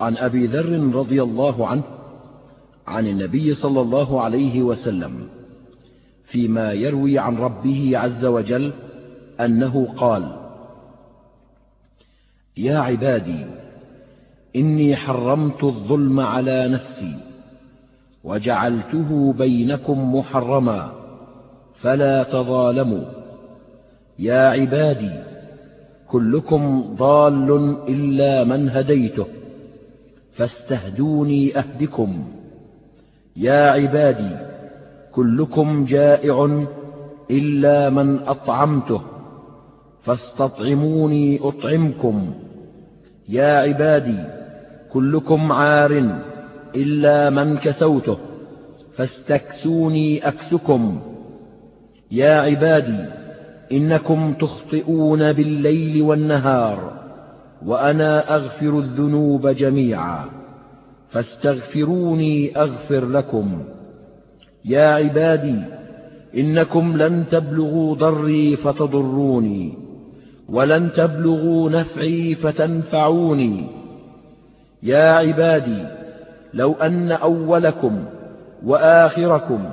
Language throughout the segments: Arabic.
عن أبي ذر رضي الله عنه عن النبي صلى الله عليه وسلم فيما يروي عن ربه عز وجل أنه قال يا عبادي إني حرمت الظلم على نفسي وجعلته بينكم محرما فلا تظالموا. يا عبادي كلكم ضال إلا من هديته. فاستهدوني أهدكم. يا عبادي كلكم جائع إلا من أطعمته فاستطعموني أطعمكم. يا عبادي كلكم عار إلا من كسوته فاستكسوني أكسكم. يا عبادي إنكم تخطئون بالليل والنهار. وأنا أغفر الذنوب جميعا. فاستغفروني أغفر لكم. يا عبادي إنكم لن تبلغوا ضري فتضروني ولن تبلغوا نفعي فتنفعوني. يا عبادي لو أن أولكم وآخركم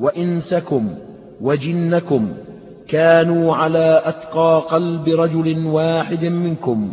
وإنسكم وجنكم كانوا على أتقى قلب رجل واحد منكم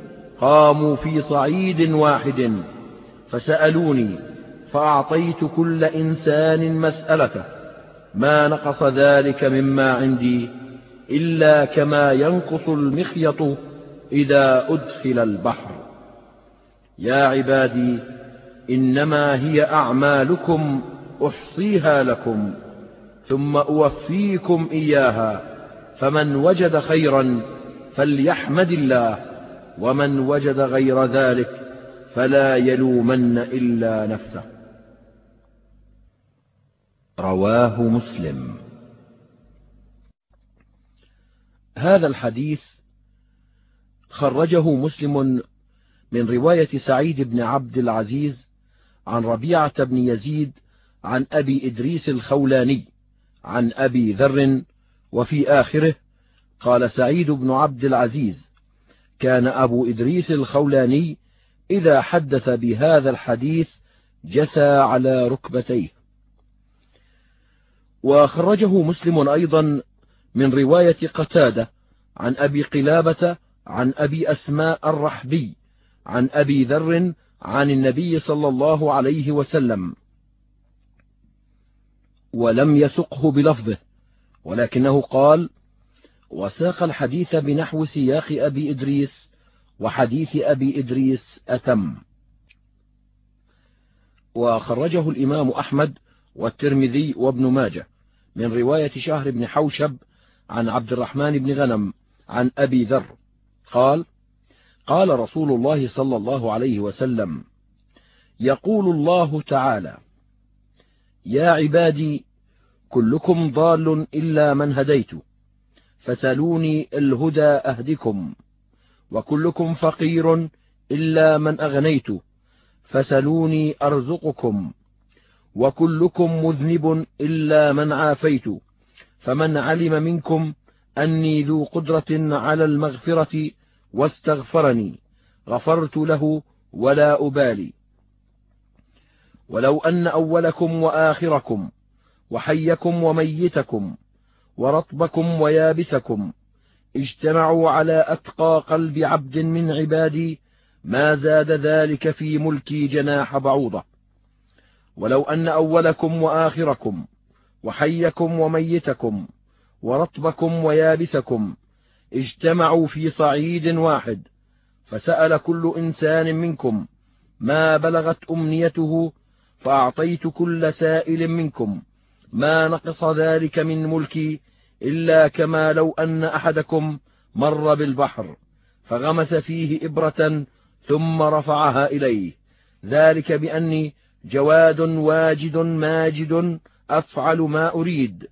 قاموا في صعيد واحد. فسألوني فأعطيت كل إنسان مسألته. ما نقص ذلك مما عندي إلا كما ينقص المخيط إذا أدخل البحر. يا عبادي إنما هي أعمالكم أحصيها لكم ثم أوفيكم إياها فمن وجد خيرا فليحمد الله. ومن وجد غير ذلك فلا يلومن إلا نفسه. رواه مسلم. هذا الحديث خرجه مسلم من رواية سعيد بن عبد العزيز عن ربيعة بن يزيد عن أبي إدريس الخولاني عن أبي ذر وفي آخره قال سعيد بن عبد العزيز كان أبو إدريس الخولاني إذا حدث بهذا الحديث جثى على ركبتيه. وخرجه مسلم أيضا من رواية قتادة عن أبي قلابة عن أبي أسماء الرحبي عن أبي ذر عن النبي صلى الله عليه وسلم. ولم يسقه بلفظه ولكنه قال وساق الحديث بنحو سياق أبي إدريس وحديث أبي إدريس أتم. وخرجه الإمام أحمد والترمذي وابن ماجه من رواية شهر بن حوشب عن عبد الرحمن بن غنم عن أبي ذر. قال قال رسول الله صلى الله عليه وسلم يقول الله تعالى يا عبادي كلكم ضال إلا من هديت. فسلوني الهدى أهدكم وكلكم فقير إلا من أغنيت فسلوني أرزقكم وكلكم مذنب إلا من عافيت فمن علم منكم أني ذو قدرة على المغفرة واستغفرني غفرت له ولا أبالي. ولو أن أولكم وآخركم وحيكم وميتكم ورطبكم ويابسكم. اجتمعوا على أتقى قلب عبد من عبادي ما زاد ذلك في ملكي جناح بعوضة. ولو أن أولكم وآخركم وحيكم وميتكم ورطبكم ويابسكم اجتمعوا في صعيد واحد فسأل كل إنسان منكم ما بلغت أمنيته فأعطيت كل سائل منكم. ما نقص ذلك من ملكي إلا كما لو أن أحدكم مر بالبحر فغمس فيه إبرة ثم رفعها إليه. ذلك بأني جواد واجد ماجد أفعل ما أريد.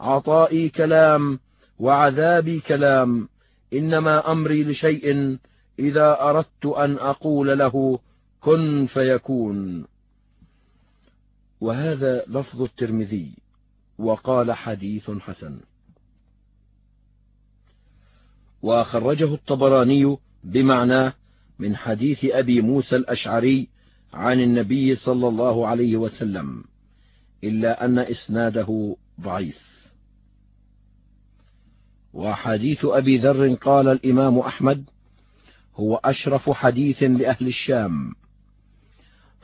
عطائي كلام وعذابي كلام. إنما أمري لشيء إذا أردت أن أقول له كن فيكون. وهذا لفظ الترمذي. وقال حديث حسن. وخرجه الطبراني بمعناه من حديث أبي موسى الأشعري عن النبي صلى الله عليه وسلم إلا أن إسناده ضعيف. وحديث أبي ذر قال الإمام أحمد هو أشرف حديث لأهل الشام.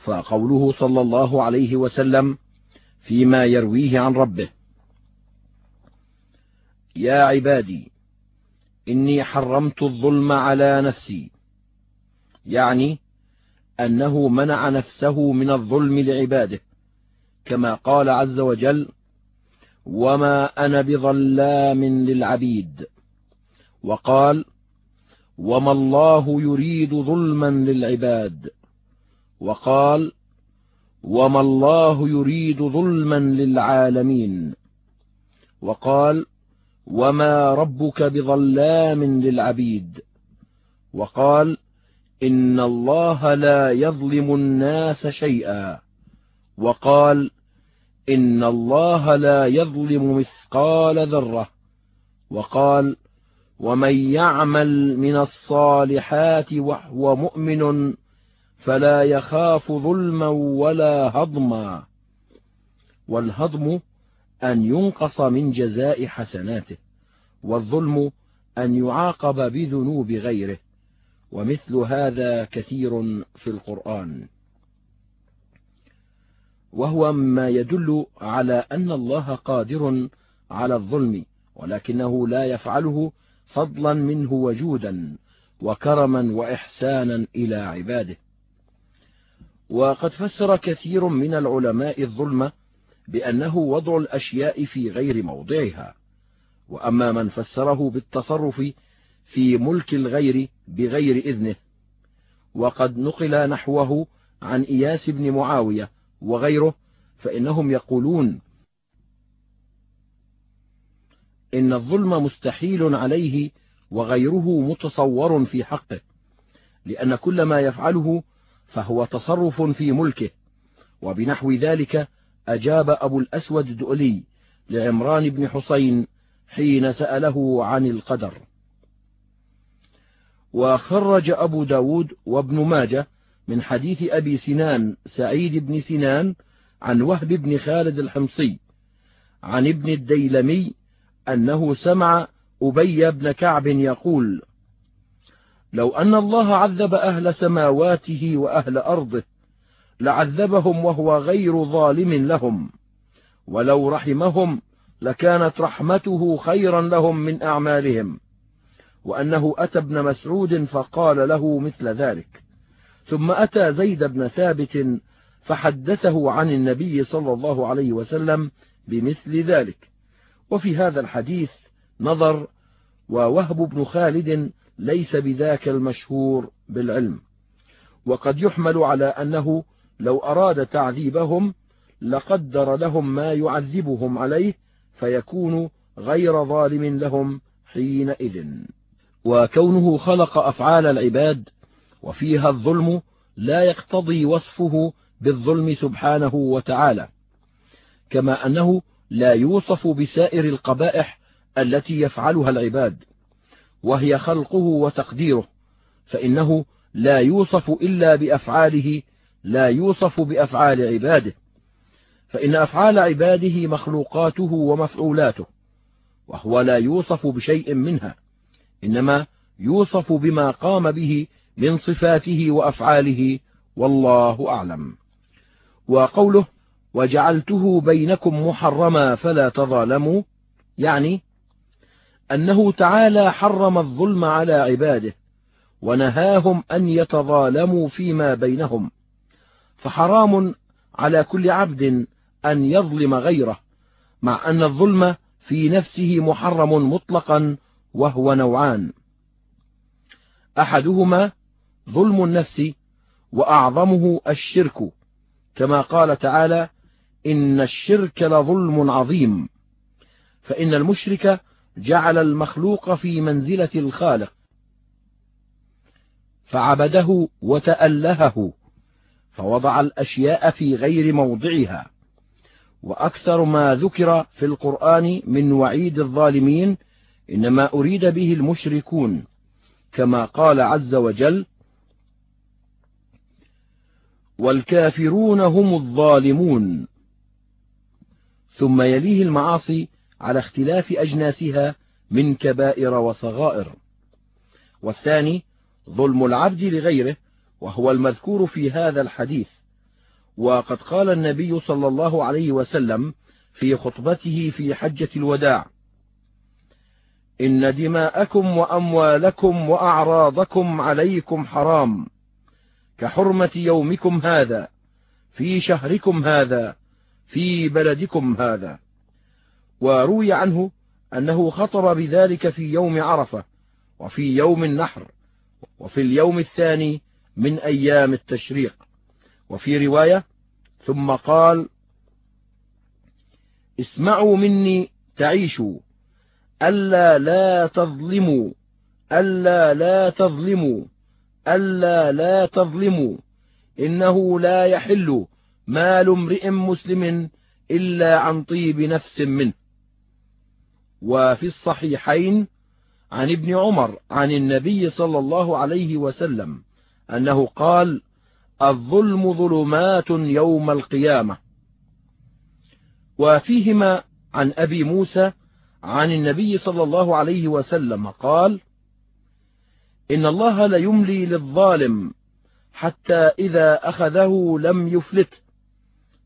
فقوله صلى الله عليه وسلم فيما يرويه عن ربه. يا عبادي إني حرمت الظلم على نفسي. يعني أنه منع نفسه من الظلم لعباده كما قال عز وجل وما أنا بظلام للعبيد وقال وما الله يريد ظلما للعباد وقال وما الله يريد ظلما للعالمين. وقال وما ربك بظلام للعبيد. وقال إن الله لا يظلم الناس شيئا. وقال إن الله لا يظلم مثقال ذرة. وقال ومن يعمل من الصالحات وهو مؤمن فلا يخاف ظلما ولا هضما. والهضم أن ينقص من جزاء حسناته والظلم أن يعاقب بذنوب غيره ومثل هذا كثير في القرآن. وهو مما يدل على أن الله قادر على الظلم ولكنه لا يفعله فضلا منه وجودا وكرما وإحسانا إلى عباده. وقد فسر كثير من العلماء الظلم بأنه وضع الأشياء في غير موضعها. وأما من فسره بالتصرف في ملك الغير بغير إذنه وقد نقل نحوه عن إياس بن معاوية وغيره فإنهم يقولون إن الظلم مستحيل عليه وغيره متصور في حقه لأن كل ما يفعله فهو تصرف في ملكه. وبنحو ذلك أجاب أبو الأسود الدؤلي لعمران بن حسين حين سأله عن القدر. وخرج أبو ب داود وابن ماجه من حديث أبي سنان سعيد بن سنان عن وهب بن خالد الحمصي عن ابن الديلمي أنه سمع أبي بن كعب يقول لو أن الله عذب أهل سماواته وأهل أرضه لعذبهم وهو غير ظالم لهم. ولو رحمهم لكانت رحمته خيرا لهم من أعمالهم. وأنه أتى ابن مسعود فقال له مثل ذلك. ثم أتى زيد بن ثابت فحدثه عن النبي صلى الله عليه وسلم بمثل ذلك. وفي هذا الحديث نظر ووهب بن خالد ليس بذاك المشهور بالعلم. وقد يحمل على أنه لو أراد تعذيبهم لقدر لهم ما يعذبهم عليه فيكون غير ظالم لهم حينئذ. وكونه خلق أفعال العباد وفيها الظلم لا يقتضي وصفه بالظلم سبحانه وتعالى كما أنه لا يوصف بسائر القبائح التي يفعلها العباد. وهي خلقه وتقديره فإنه لا يوصف إلا بأفعاله لا يوصف بأفعال عباده فإن أفعال عباده مخلوقاته ومفعولاته وهو لا يوصف بشيء منها إنما يوصف بما قام به من صفاته وأفعاله والله أعلم. وقوله وجعلته بينكم محرما فلا تظالموا يعني أنه تعالى حرم الظلم على عباده ونهاهم أن يتظالموا فيما بينهم. فحرام على كل عبد أن يظلم غيره مع أن الظلم في نفسه محرم مطلقا وهو نوعان. أحدهما ظلم النفس وأعظمه الشرك كما قال تعالى إن الشرك لظلم عظيم. فإن المشرك جعل المخلوق في منزلة الخالق فعبده وتألهه فوضع الأشياء في غير موضعها. وأكثر ما ذكر في القرآن من وعيد الظالمين إنما أريد به المشركون كما قال عز وجل والكافرون هم الظالمون. ثم يليه المعاصي على اختلاف أجناسها من كبائر وصغائر. والثاني ظلم العبد لغيره وهو المذكور في هذا الحديث. وقد قال النبي صلى الله عليه وسلم في خطبته في حجة الوداع إن دماءكم وأموالكم وأعراضكم عليكم حرام كحرمة يومكم هذا في شهركم هذا في بلدكم هذا. وروي عنه أنه خطب بذلك في يوم عرفة وفي يوم النحر وفي اليوم الثاني من أيام التشريق. وفي رواية ثم قال اسمعوا مني تعيشوا ألا لا تظلموا ألا لا تظلموا ألا لا تظلموا إنه لا يحل مال امرئ مسلم إلا عن طيب نفس منه. وفي الصحيحين عن ابن عمر عن النبي صلى الله عليه وسلم أنه قال الظلم ظلمات يوم القيامة. وفيهما عن أبي موسى عن النبي صلى الله عليه وسلم قال إن الله ليملي للظالم حتى إذا أخذه لم يفلت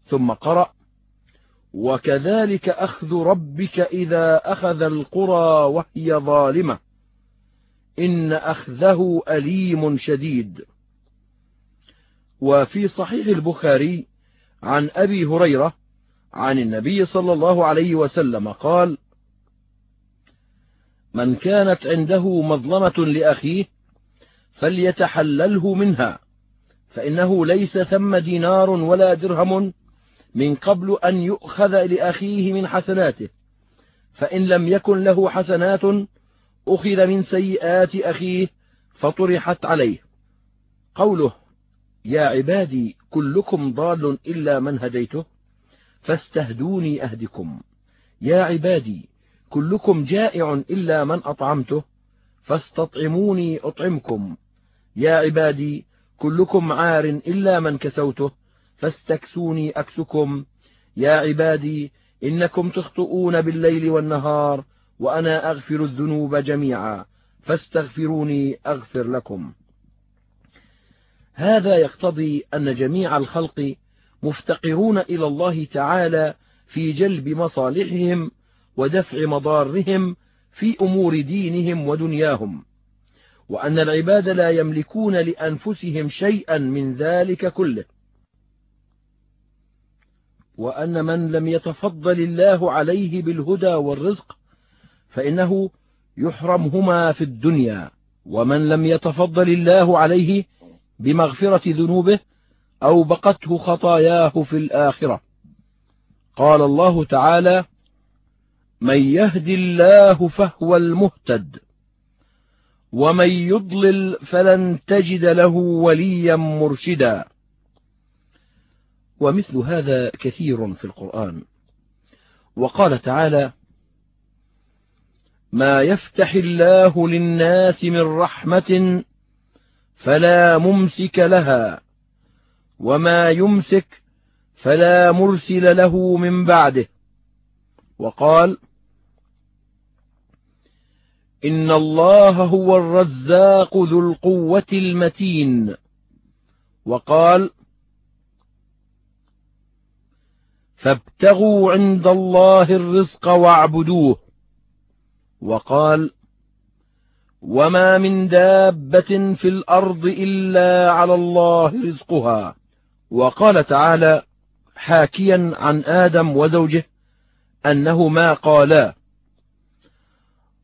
ثم قرأ وكذلك أخذ ربك إذا أخذ القرى وهي ظالمة. إن أخذه أليم شديد. وفي صحيح البخاري عن أبي هريرة عن النبي صلى الله عليه وسلم قال من كانت عنده مظلمة لأخيه فليتحلله منها فإنه ليس ثم دينار ولا درهم من قبل أن يؤخذ لأخيه من حسناته فإن لم يكن له حسنات أخذ من سيئات أخيه فطرحت عليه. قوله يا عبادي كلكم ضال إلا من هديته فاستهدوني أهدكم. يا عبادي كلكم جائع إلا من أطعمته فاستطعموني أطعمكم. يا عبادي كلكم عار إلا من كسوته فاستكسوني أكسكم. يا عبادي إنكم تخطئون بالليل والنهار وأنا أغفر الذنوب جميعا. فاستغفروني أغفر لكم. هذا يقتضي أن جميع الخلق مفتقرون إلى الله تعالى في جلب مصالحهم ودفع مضارهم في أمور دينهم ودنياهم. وأن العباد لا يملكون لأنفسهم شيئا من ذلك كله. وأن من لم يتفضل الله عليه بالهدى والرزق فإنه يحرمهما في الدنيا ومن لم يتفضل الله عليه بمغفرة ذنوبه أوبقته خطاياه في الآخرة. قال الله تعالى من يهد الله فهو المهتد ومن يضلل فلن تجد له وليا مرشدا. ومثل هذا كثير في القرآن. وقال تعالى ما يفتح الله للناس من رحمة فلا ممسك لها وما يمسك فلا مرسل له من بعده. وقال إن الله هو الرزاق ذو القوة المتين. وقال فابتغوا عند الله الرزق واعبدوه. وقال وما من دابة في الأرض إلا على الله رزقها. وقال تعالى حاكيا عن آدم وزوجه أنهما قالا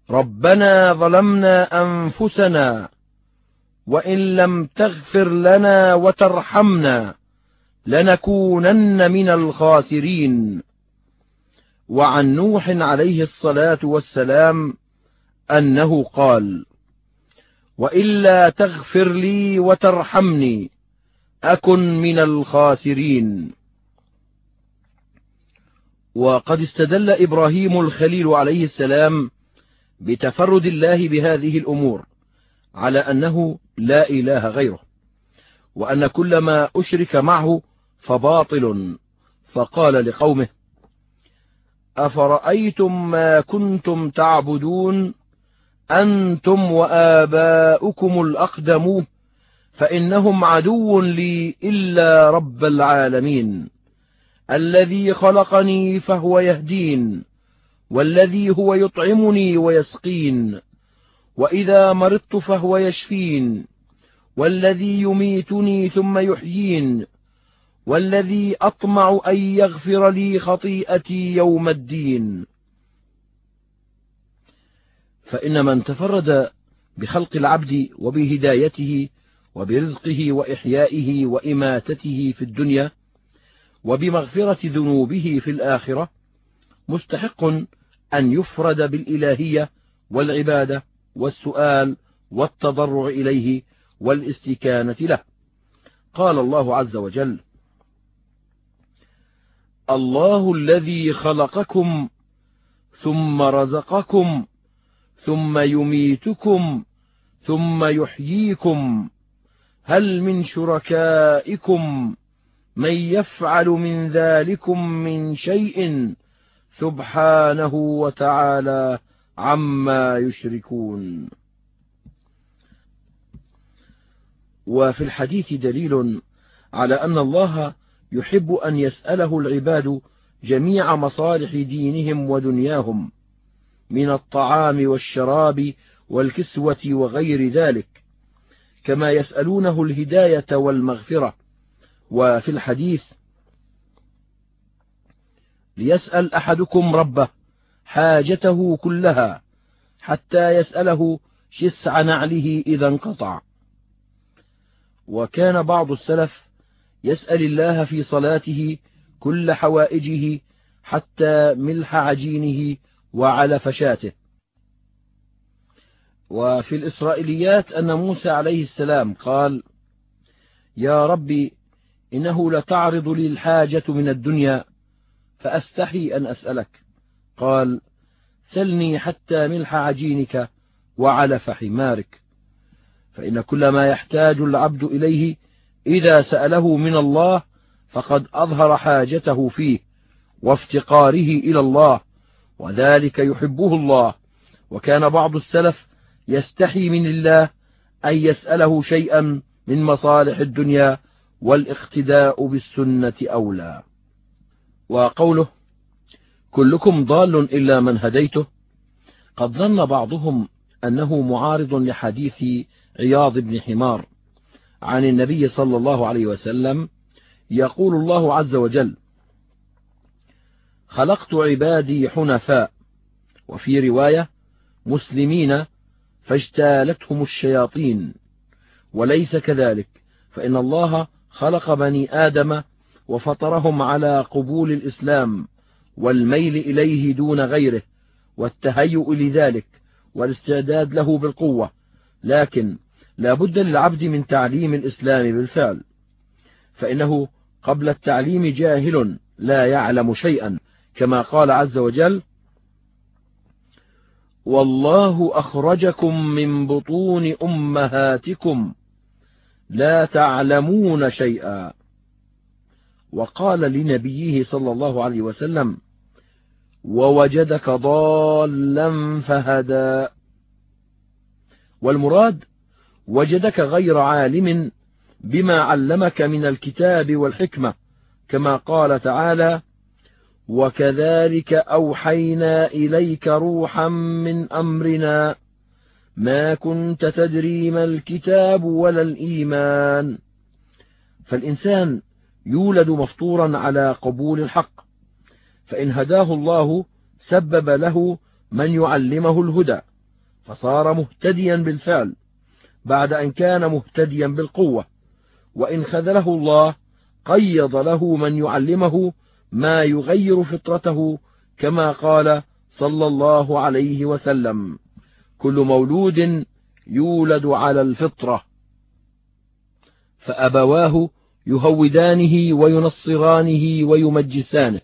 ربنا ظلمنا أنفسنا وإن لم تغفر لنا وترحمنا لنكونن من الخاسرين. وعن نوح عليه الصلاة والسلام أنه قال وإلا تغفر لي وترحمني أكن من الخاسرين. وقد استدل إبراهيم الخليل عليه السلام بتفرد الله بهذه الأمور على أنه لا إله غيره وأن كل ما أشرك معه فباطل. فقال لقومه أفرأيتم ما كنتم تعبدون؟ أنتم وآباؤكم الأقدمون فإنهم عدو لي إلا رب العالمين. الذي خلقني فهو يهدين والذي هو يطعمني ويسقين وإذا مرضت فهو يشفين والذي يميتني ثم يحيين والذي أطمع أن يغفر لي خطيئتي يوم الدين. فإن من تفرد بخلق العبد وبهدايته وبرزقه وإحيائه وإماتته في الدنيا وبمغفرة ذنوبه في الآخرة مستحق أن يفرد بالإلهية والعبادة والسؤال والتضرع إليه والاستكانة له. قال الله عز وجل الله الذي خلقكم ثم رزقكم ثم يميتكم ثم يحييكم هل من شركائكم من يفعل من ذلكم من شيء سبحانه وتعالى عما يشركون وفي الحديث دليل على أن الله يحب أن يسأله العباد جميع مصالح دينهم ودنياهم من الطعام والشراب والكسوة وغير ذلك كما يسألونه الهداية والمغفرة. وفي الحديث ليسأل أحدكم ربه حاجته كلها حتى يسأله شسع نعله إذا انقطع. وكان بعض السلف يسأل الله في صلاته كل حوائجه حتى ملح عجينه وعلف شاته وفي الإسرائيليات أن موسى عليه السلام قال يا ربي إنه لتعرض لي الحاجة من الدنيا فأستحي أن أسألك. قال سلني حتى ملح عجينك وعلف حمارك فإن كل ما يحتاج العبد إليه إذا سأله من الله فقد أظهر حاجته فيه وافتقاره إلى الله وذلك يحبه الله. وكان بعض السلف يستحي من الله أن يسأله شيئا من مصالح الدنيا والاقتداء بالسنة أولى. وقوله كلكم ضال إلا من هديته قد ظن بعضهم أنه معارض لحديث عياض بن حمار. عن النبي صلى الله عليه وسلم يقول الله عز وجل خلقت عبادي حنفاء. وفي رواية مسلمين فاجتالتهم الشياطين. وليس كذلك فإن الله خلق بني آدم وفطرهم على قبول الإسلام والميل إليه دون غيره والتهيؤ لذلك والاستعداد له بالقوة لكن لا بد للعبد من تعليم الإسلام بالفعل فإنه قبل التعليم جاهل لا يعلم شيئا كما قال عز وجل والله أخرجكم من بطون أمهاتكم لا تعلمون شيئا وقال لنبيه صلى الله عليه وسلم ووجدك ضالا فهدى والمراد وجدك غير عالم بما علمك من الكتاب والحكمة كما قال تعالى وكذلك أوحينا إليك روحا من أمرنا ما كنت تدري ما الكتاب ولا الإيمان. فالإنسان يولد مفطورا على قبول الحق فإن هداه الله سبب له من يعلمه الهدى فصار مهتديا بالفعل. بعد أن كان مهتديا بالقوة وإن خذله الله قيض له من يعلمه ما يغير فطرته كما قال صلى الله عليه وسلم. كل مولود يولد على الفطرة. فأبواه يهودانه وينصرانه ويمجسانه.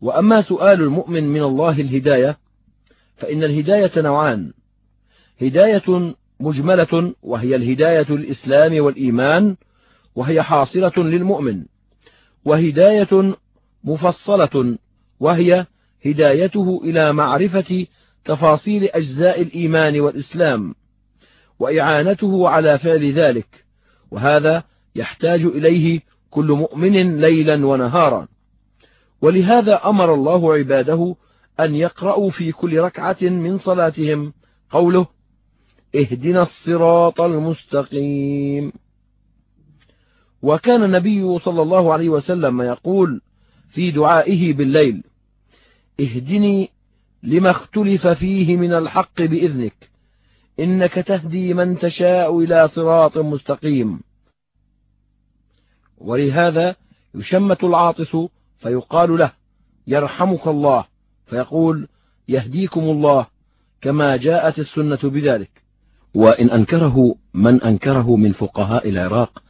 وأما سؤال المؤمن من الله الهداية فإن الهداية نوعان. هداية مجملة وهي الهداية الإسلام والإيمان وهي حاصلة للمؤمن وهداية مفصلة وهي هدايته إلى معرفة تفاصيل أجزاء الإيمان والإسلام وإعانته على فعل ذلك وهذا يحتاج إليه كل مؤمن ليلا ونهارا. ولهذا أمر الله عباده أن يقرأوا في كل ركعة من صلاتهم قوله اهدنا الصراط المستقيم. وكان النبي صلى الله عليه وسلم يقول في دعائه بالليل اهدني لما اختلف فيه من الحق بإذنك إنك تهدي من تشاء إلى صراط مستقيم. ولهذا يشمت العاطس فيقال له يرحمك الله فيقول يهديكم الله كما جاءت السنة بذلك. وإن أنكره من أنكره من فقهاء العراق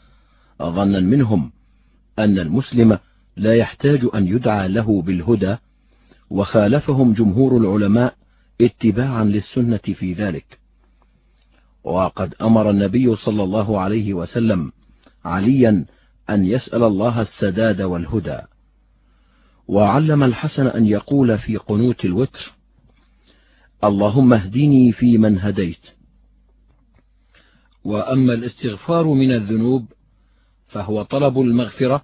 ظنا منهم أن المسلم لا يحتاج أن يدعى له بالهدى وخالفهم جمهور العلماء اتباعا للسنة في ذلك. وقد أمر النبي صلى الله عليه وسلم عليا أن يسأل الله السداد والهدى. وعلم الحسن أن يقول في قنوت الوتر اللهم اهدني في من هديت وأما الاستغفار من الذنوب فهو طلب المغفرة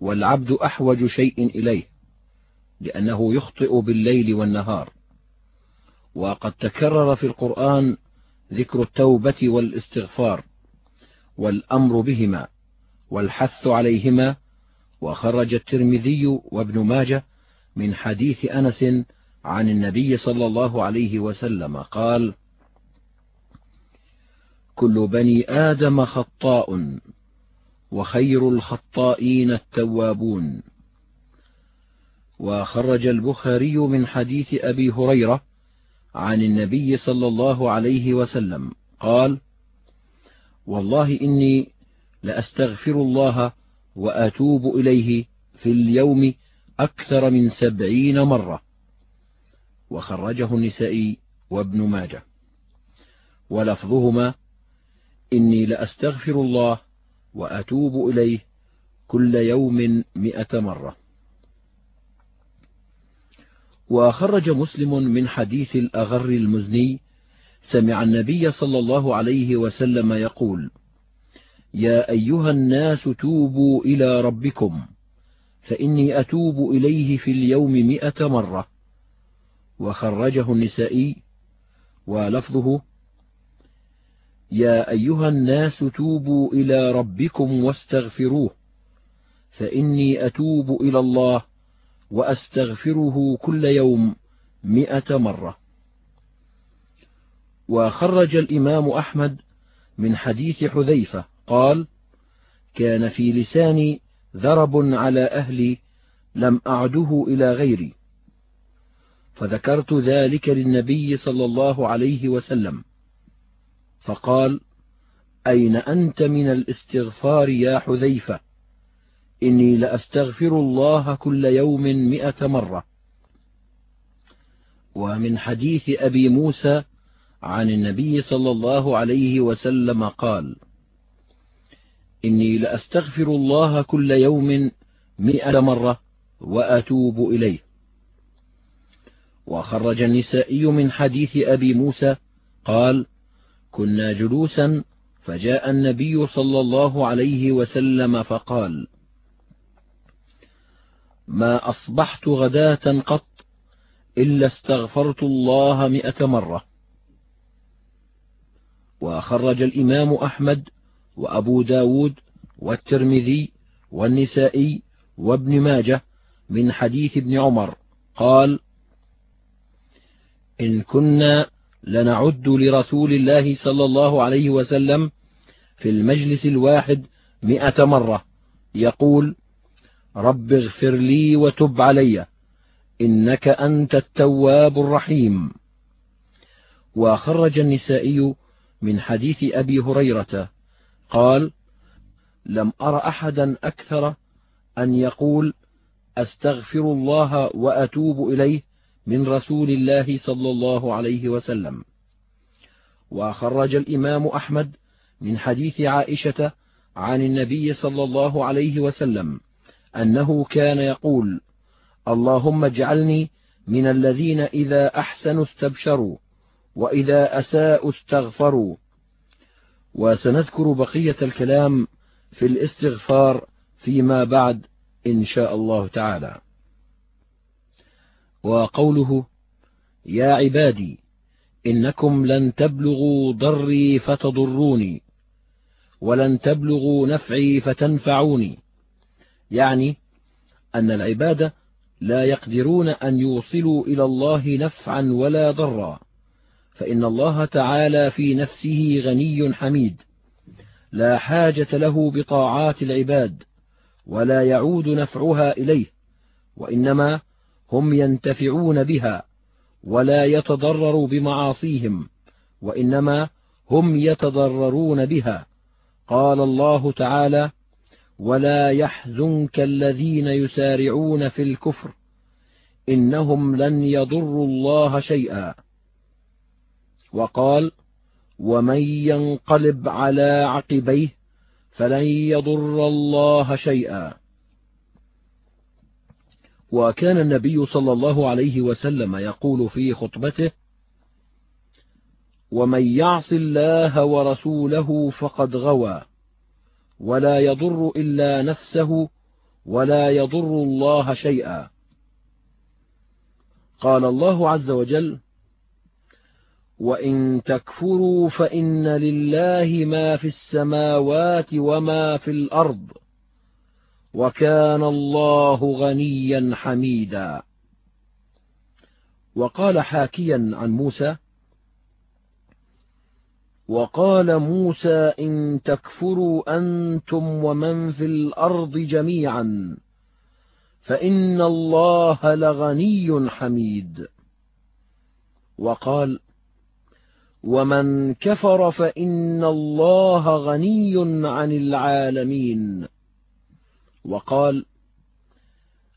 والعبد أحوج شيء إليه لأنه يخطئ بالليل والنهار. وقد تكرر في القرآن ذكر التوبة والاستغفار والأمر بهما والحث عليهما وخرج الترمذي وابن ماجه من حديث أنس عن النبي صلى الله عليه وسلم قال كل بني آدم خطاء وخير الخطائين التوابون. وخرج البخاري من حديث أبي هريرة عن النبي صلى الله عليه وسلم قال والله إني لأستغفر الله وأتوب إليه في اليوم أكثر من سبعين مرة. وخرجه النسائي وابن ماجه. ولفظهما إني لأستغفر الله وأتوب إليه كل يوم م مرة. وخرج مسلم من حديث الأغر المزني سمع النبي صلى الله عليه وسلم يقول يا أيها الناس توبوا إلى ربكم فإني أتوب إليه في اليوم م مرة. وخرجه النسائي ولفظه يا أيها الناس توبوا إلى ربكم واستغفروه فإني أتوب إلى الله وأستغفره كل يوم م مرة. وخرج الإمام أحمد من حديث حذيفة قال كان في لساني ذرب على أهلي لم أعده إلى غيري فذكرت ذلك للنبي صلى الله عليه وسلم. فقال أين أنت من الاستغفار يا حذيفة؟ إني لأستغفر الله كل يوم م مرة. ومن حديث أبي موسى عن النبي صلى الله عليه وسلم قال إني لأستغفر الله كل يوم م مرة وأتوب إليه. وخرج النسائي من حديث أبي موسى قال كنا جلوسا فجاء النبي صلى الله عليه وسلم فقال ما أصبحت غداة قط إلا استغفرت الله م مرة. وخرج الإمام أحمد وأبو ب داود والترمذي والنسائي وابن ماجه من حديث ابن عمر قال إن كنا لنعد لرسول الله صلى الله عليه وسلم في المجلس الواحد م مرة. يقول رب اغفر لي وتب علي إنك أنت التواب الرحيم. وخرج النسائي من حديث أبي هريرة قال لم أر أحدا أكثر أن يقول أستغفر الله وأتوب إليه من رسول الله صلى الله عليه وسلم. وخرج الإمام أحمد من حديث عائشة عن النبي صلى الله عليه وسلم أنه كان يقول اللهم اجعلني من الذين إذا أحسنوا استبشروا وإذا أساءوا استغفروا وسنذكر بقية الكلام في الاستغفار فيما بعد إن شاء الله تعالى. وقوله يا عبادي إنكم لن تبلغوا ضري فتضروني ولن تبلغوا نفعي فتنفعوني. يعني أن العباد لا يقدرون أن يوصلوا إلى الله نفعا ولا ضرا فإن الله تعالى في نفسه غني حميد. لا حاجة له بطاعات العباد ولا يعود نفعها إليه وإنما هم ينتفعون بها ولا يتضرر بمعاصيهم وإنما هم يتضررون بها. قال الله تعالى ولا يحزنك الذين يسارعون في الكفر إنهم لن يضروا الله شيئا. وقال ومن ينقلب على عقبيه فلن يضر الله شيئا. وكان النبي صلى الله عليه وسلم يقول في خطبته ومن يعص الله ورسوله فقد غوى ولا يضر إلا نفسه ولا يضر الله شيئا. قال الله عز وجل وإن تكفروا فإن لله ما في السماوات وما في الأرض. وكان الله غنيا حميدا. وقال حاكيا عن موسى وقال موسى إن تكفروا أنتم ومن في الأرض جميعا فإن الله لغني حميد. وقال ومن كفر فإن الله غني عن العالمين. وقال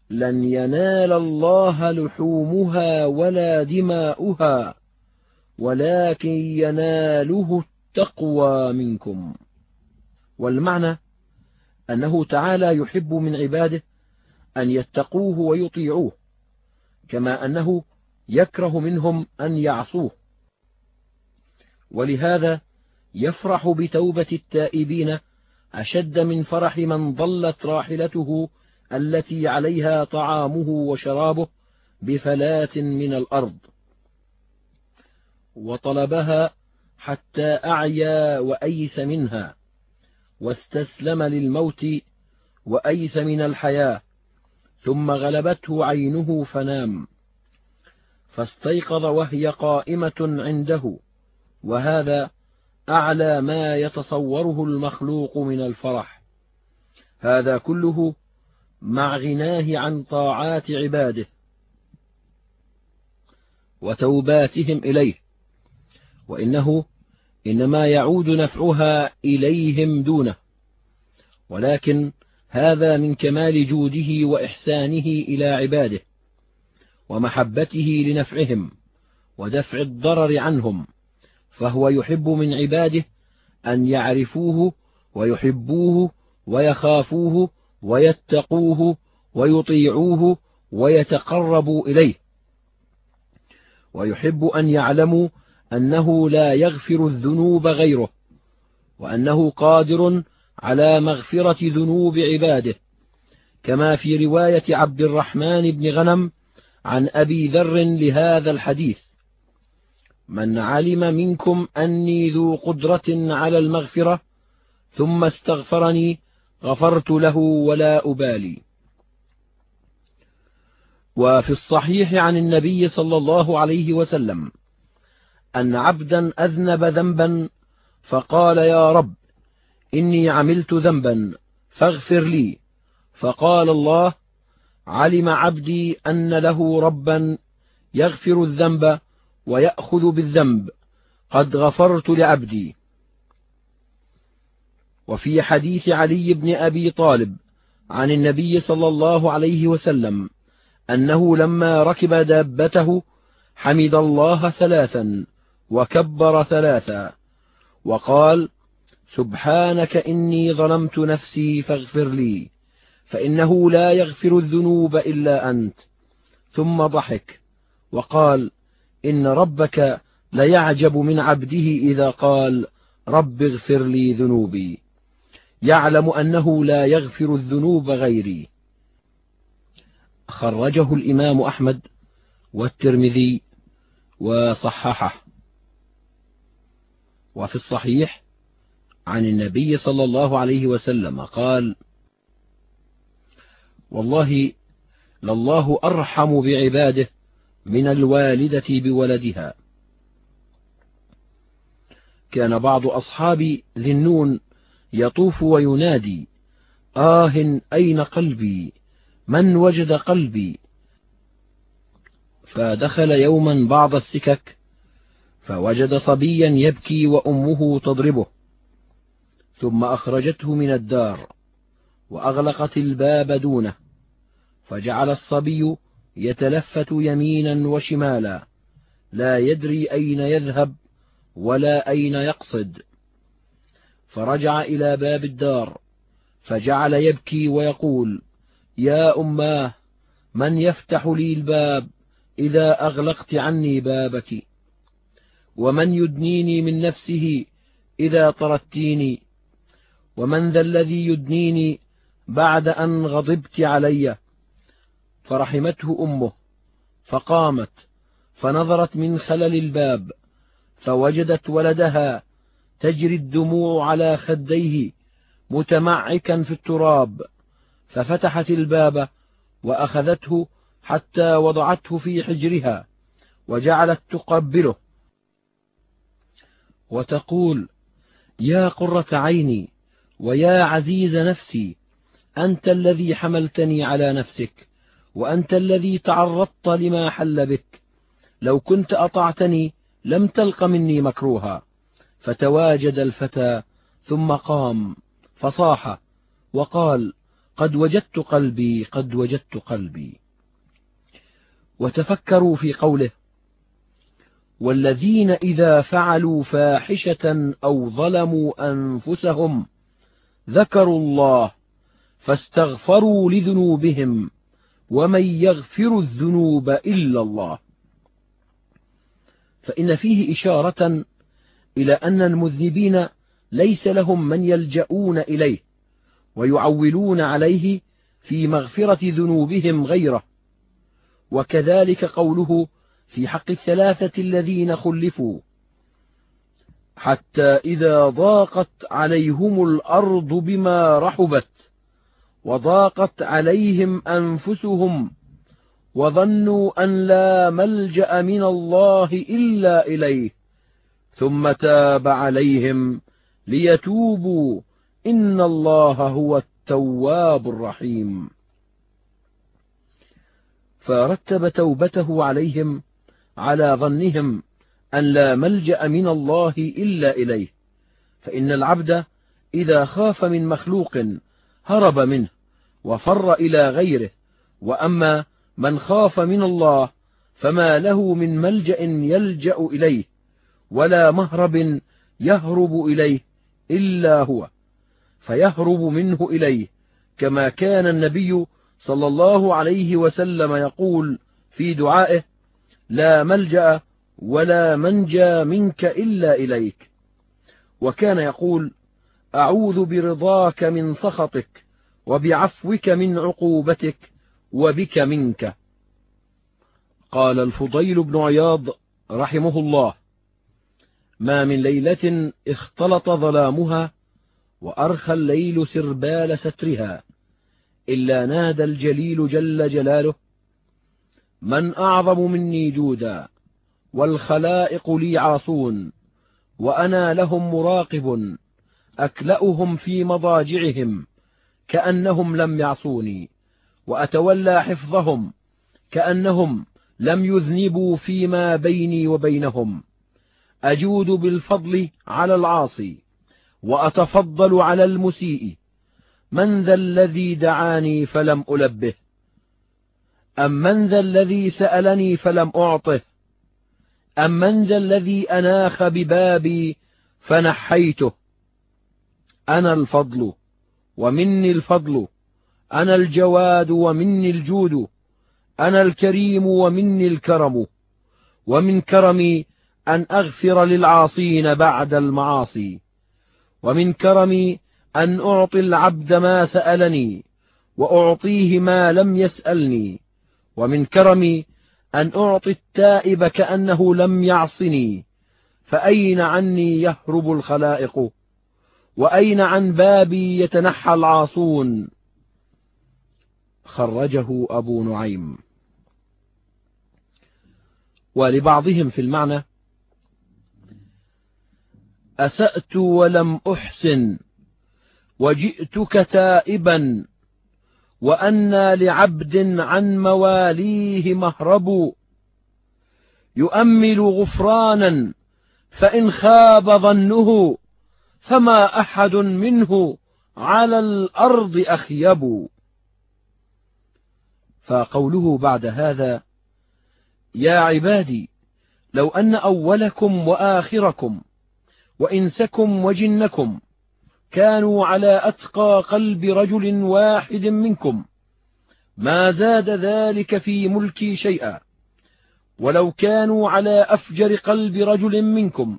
لن ينال الله لحومها ولا دماؤها ولكن يناله التقوى منكم. والمعنى أنه تعالى يحب من عباده أن يتقوه ويطيعوه كما أنه يكره منهم أن يعصوه. ولهذا يفرح بتوبة التائبين أشد من فرح من ضلت راحلته التي عليها طعامه وشرابه بفلاة من الأرض. وطلبها حتى أعيا وأيس منها واستسلم للموت وأيس من الحياة ثم غلبته عينه فنام. فاستيقظ وهي قائمة عنده وهذا أعلى ما يتصوره المخلوق من الفرح. هذا كله مع غناه عن طاعات عباده وتوباتهم إليه. وإنه إنما يعود نفعها إليهم دونه. ولكن هذا من كمال جوده وإحسانه إلى عباده ومحبته لنفعهم ودفع الضرر عنهم. فهو يحب من عباده أن يعرفوه ويحبوه ويخافوه ويتقوه ويطيعوه ويتقربوا إليه. ويحب أن يعلموا أنه لا يغفر الذنوب غيره وأنه قادر على مغفرة ذنوب عباده. كما في رواية عبد الرحمن بن غنم عن أبي ذر لهذا الحديث. من علم منكم أني ذو قدرة على المغفرة ثم استغفرني غفرت له ولا أبالي. وفي الصحيح عن النبي صلى الله عليه وسلم أن عبدا أذنب ذنبا فقال يا رب إني عملت ذنبا فاغفر لي. فقال الله علم عبدي أن له ربا يغفر الذنب ويأخذ بالذنب. قد غفرت لعبدي. وفي حديث علي بن أبي طالب عن النبي صلى الله عليه وسلم أنه لما ركب دابته حمد الله ثلاثا وكبر ثلاثا وقال سبحانك إني ظلمت نفسي فاغفر لي فإنه لا يغفر الذنوب إلا أنت. ثم ضحك وقال إن ربك ليعجب من عبده إذا قال رب اغفر لي ذنوبي. يعلم أنه لا يغفر الذنوب غيري. خرجه الإمام أحمد والترمذي وصححه. وفي الصحيح عن النبي صلى الله عليه وسلم قال والله لله أرحم بعباده من الوالدة بولدها. كان بعض أصحاب ذي النون يطوف وينادي آه أين قلبي؟ من وجد قلبي؟ فدخل يوما بعض السكك فوجد صبيا يبكي وأمه تضربه. ثم أخرجته من الدار وأغلقت الباب دونه فجعل الصبي يتلفت يمينا وشمالا لا يدري أين يذهب ولا أين يقصد. فرجع إلى باب الدار فجعل يبكي ويقول يا أماه من يفتح لي الباب إذا أغلقت عني بابك؟ ومن يدنيني من نفسه إذا طردتيني؟ ومن ذا الذي يدنيني بعد أن غضبت علي؟ فرحمته أمه فقامت فنظرت من خلل الباب فوجدت ولدها تجري الدموع على خديه متمعكا في التراب ففتحت الباب وأخذته حتى وضعته في حجرها وجعلت تقبله. وتقول يا قرة عيني ويا عزيز نفسي أنت الذي حملتني على نفسك. وأنت الذي تعرضت لما حل بك. لو كنت أطعتني لم تلق مني مكروها. فتواجد الفتى ثم قام فصاح وقال قد وجدت قلبي قد وجدت قلبي. وتفكروا في قوله والذين إذا فعلوا فاحشة أو ظلموا أنفسهم ذكروا الله فاستغفروا لذنوبهم ومن يغفر الذنوب إلا الله. فإن فيه إشارة إلى أن المذنبين ليس لهم من يلجؤون إليه ويعولون عليه في مغفرة ذنوبهم غيره. وكذلك قوله في حق الثلاثة الذين خلفوا. حتى إذا ضاقت عليهم الأرض بما رحبت وضاقت عليهم أنفسهم وظنوا أن لا ملجأ من الله إلا إليه ثم تاب عليهم ليتوبوا. إن الله هو التواب الرحيم. فرتب توبته عليهم على ظنهم أن لا ملجأ من الله إلا إليه فإن العبد إذا خاف من مخلوق هرب منه. وفر إلى غيره. وأما من خاف من الله فما له من ملجأ يلجأ إليه ولا مهرب يهرب إليه إلا هو فيهرب منه إليه كما كان النبي صلى الله عليه وسلم يقول في دعائه لا ملجأ ولا منجى منك إلا إليك وكان يقول أعوذ برضاك من سخطك وبعفوك من عقوبتك وبك منك. قال الفضيل بن عياض رحمه الله ما من ليلة اختلط ظلامها وأرخى الليل سربال سترها إلا نادى الجليل جل جلاله من أعظم مني جودا والخلائق لي عاصون وأنا لهم مراقب أكلأهم في مضاجعهم كأنهم لم يعصوني وأتولى حفظهم كأنهم لم يذنبوا فيما بيني وبينهم. أجود بالفضل على العاصي وأتفضل على المسيء. من ذا الذي دعاني فلم ألبه؟ أم من ذا الذي سألني فلم أعطه؟ أم من ذا الذي أناخ ببابي فنحيته؟ أنا الفضل. ومني الفضل أنا الجواد ومني الجود أنا الكريم ومني الكرم ومن كرمي أن أغفر للعاصين بعد المعاصي ومن كرمي أن أعطي العبد ما سألني وأعطيه ما لم يسألني ومن كرمي أن أعطي التائب كأنه لم يعصني فأين عني يهرب الخلائق؟ وأين عن بابي يتنحى العاصون؟ خرجه أبو نعيم. ولبعضهم في المعنى أسأت ولم أحسن وجئتك تائبا وأنى لعبد عن مواليه مهرب. يؤمل غفرانا فإن خاب ظنه. فما أحد منه على الأرض أخيب. فقوله بعد هذا يا عبادي لو أن أولكم وآخركم وإنسكم وجنكم كانوا على أتقى قلب رجل واحد منكم ما زاد ذلك في ملكي شيئا. ولو كانوا على أفجر قلب رجل منكم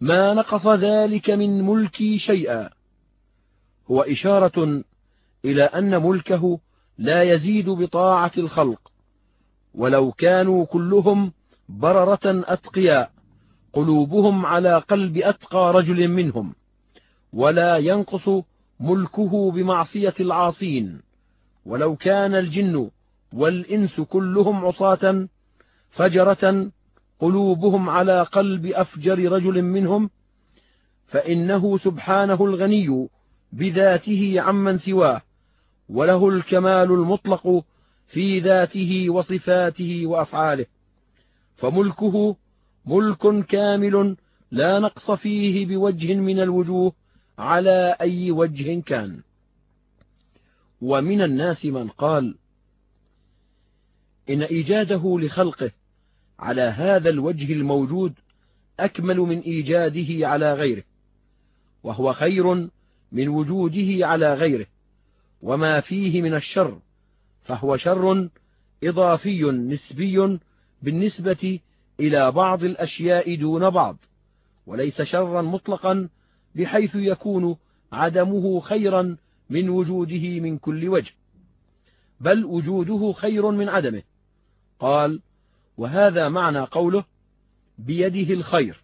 ما نقص ذلك من ملكي شيئا. هو إشارة إلى أن ملكه لا يزيد بطاعة الخلق ولو كانوا كلهم بررة أتقياء قلوبهم على قلب أتقى رجل منهم ولا ينقص ملكه بمعصية العاصين. ولو كان الجن والإنس كلهم عصاة فجرة قلوبهم على قلب أفجر رجل منهم فإنه سبحانه الغني بذاته عمن سواه وله الكمال المطلق في ذاته وصفاته وأفعاله. فملكه ملك كامل لا نقص فيه بوجه من الوجوه على أي وجه كان. ومن الناس من قال إن إيجاده لخلقه على هذا الوجه الموجود أكمل من إيجاده على غيره وهو خير من وجوده على غيره وما فيه من الشر فهو شر إضافي نسبي بالنسبة إلى بعض الأشياء دون بعض وليس شرا مطلقا بحيث يكون عدمه خيرا من وجوده من كل وجه بل وجوده خير من عدمه. قال وهذا معنى قوله بيده الخير